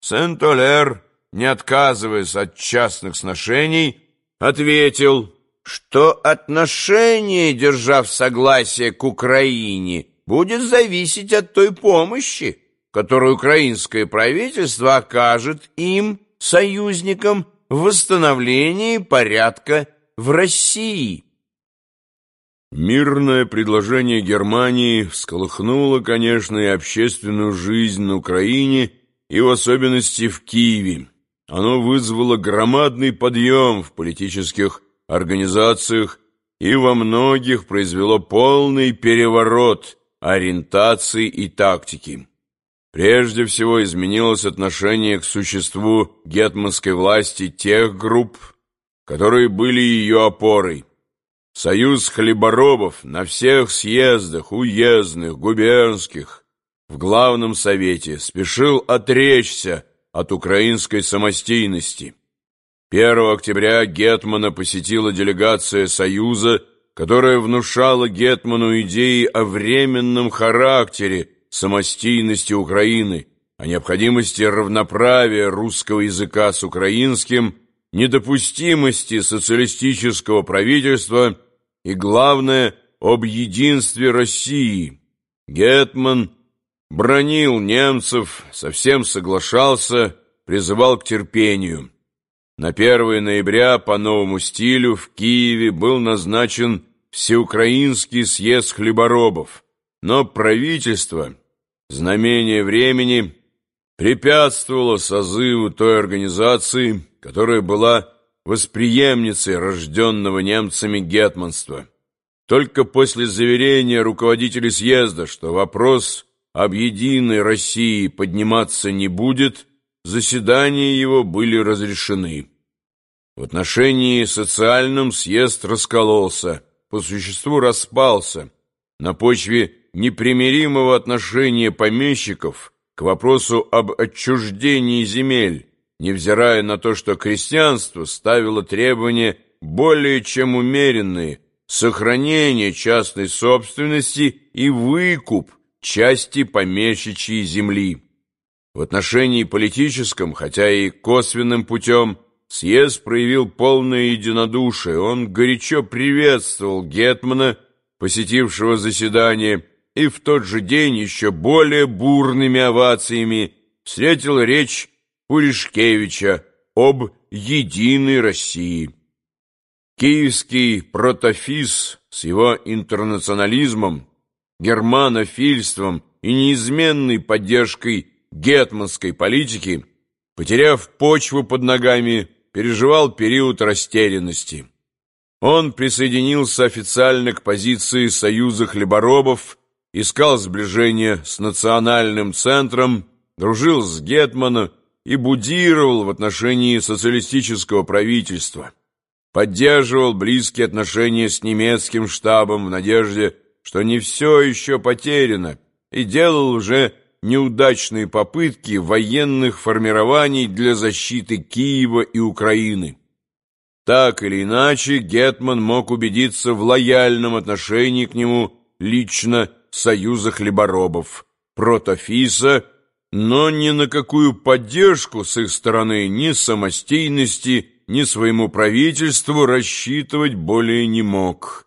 Сент-Олер, не отказываясь от частных сношений, ответил, что отношение, держав согласие к Украине, будет зависеть от той помощи, которую украинское правительство окажет им, союзникам, в восстановлении порядка в России. Мирное предложение Германии всколыхнуло, конечно, и общественную жизнь на Украине, и в особенности в Киеве. Оно вызвало громадный подъем в политических организациях и во многих произвело полный переворот ориентации и тактики. Прежде всего изменилось отношение к существу гетманской власти тех групп, которые были ее опорой. Союз хлеборобов на всех съездах, уездных, губернских, в Главном Совете спешил отречься от украинской самостийности. 1 октября Гетмана посетила делегация Союза, которая внушала Гетману идеи о временном характере самостийности Украины, о необходимости равноправия русского языка с украинским, недопустимости социалистического правительства и, главное, об единстве России. Гетман бронил немцев, совсем соглашался, призывал к терпению. На 1 ноября по новому стилю в Киеве был назначен Всеукраинский съезд хлеборобов, но правительство, знамение времени, препятствовало созыву той организации, которая была восприемницей рожденного немцами гетманства. Только после заверения руководителей съезда, что вопрос об единой России подниматься не будет, заседания его были разрешены. В отношении социальном съезд раскололся, по существу распался, на почве непримиримого отношения помещиков к вопросу об отчуждении земель, невзирая на то, что крестьянство ставило требования более чем умеренные – сохранение частной собственности и выкуп части помещичьей земли. В отношении политическом, хотя и косвенным путем, съезд проявил полное единодушие. Он горячо приветствовал Гетмана, посетившего заседание, и в тот же день еще более бурными овациями встретил речь Пуришкевича об «Единой России». Киевский протофиз с его интернационализмом, германофильством и неизменной поддержкой гетманской политики, потеряв почву под ногами, переживал период растерянности. Он присоединился официально к позиции Союза хлеборобов, искал сближение с национальным центром, дружил с Гетманом, и будировал в отношении социалистического правительства, поддерживал близкие отношения с немецким штабом в надежде, что не все еще потеряно, и делал уже неудачные попытки военных формирований для защиты Киева и Украины. Так или иначе, Гетман мог убедиться в лояльном отношении к нему лично Союза хлеборобов, протофиса но ни на какую поддержку с их стороны ни самостийности, ни своему правительству рассчитывать более не мог.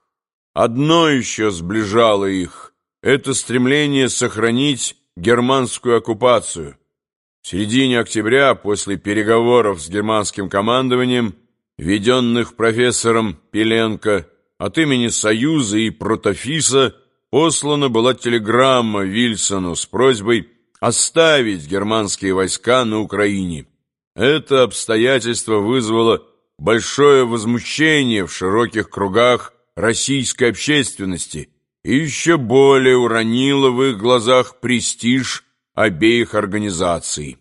Одно еще сближало их – это стремление сохранить германскую оккупацию. В середине октября, после переговоров с германским командованием, введенных профессором Пеленко от имени Союза и Протофиса, послана была телеграмма Вильсону с просьбой оставить германские войска на Украине. Это обстоятельство вызвало большое возмущение в широких кругах российской общественности и еще более уронило в их глазах престиж обеих организаций.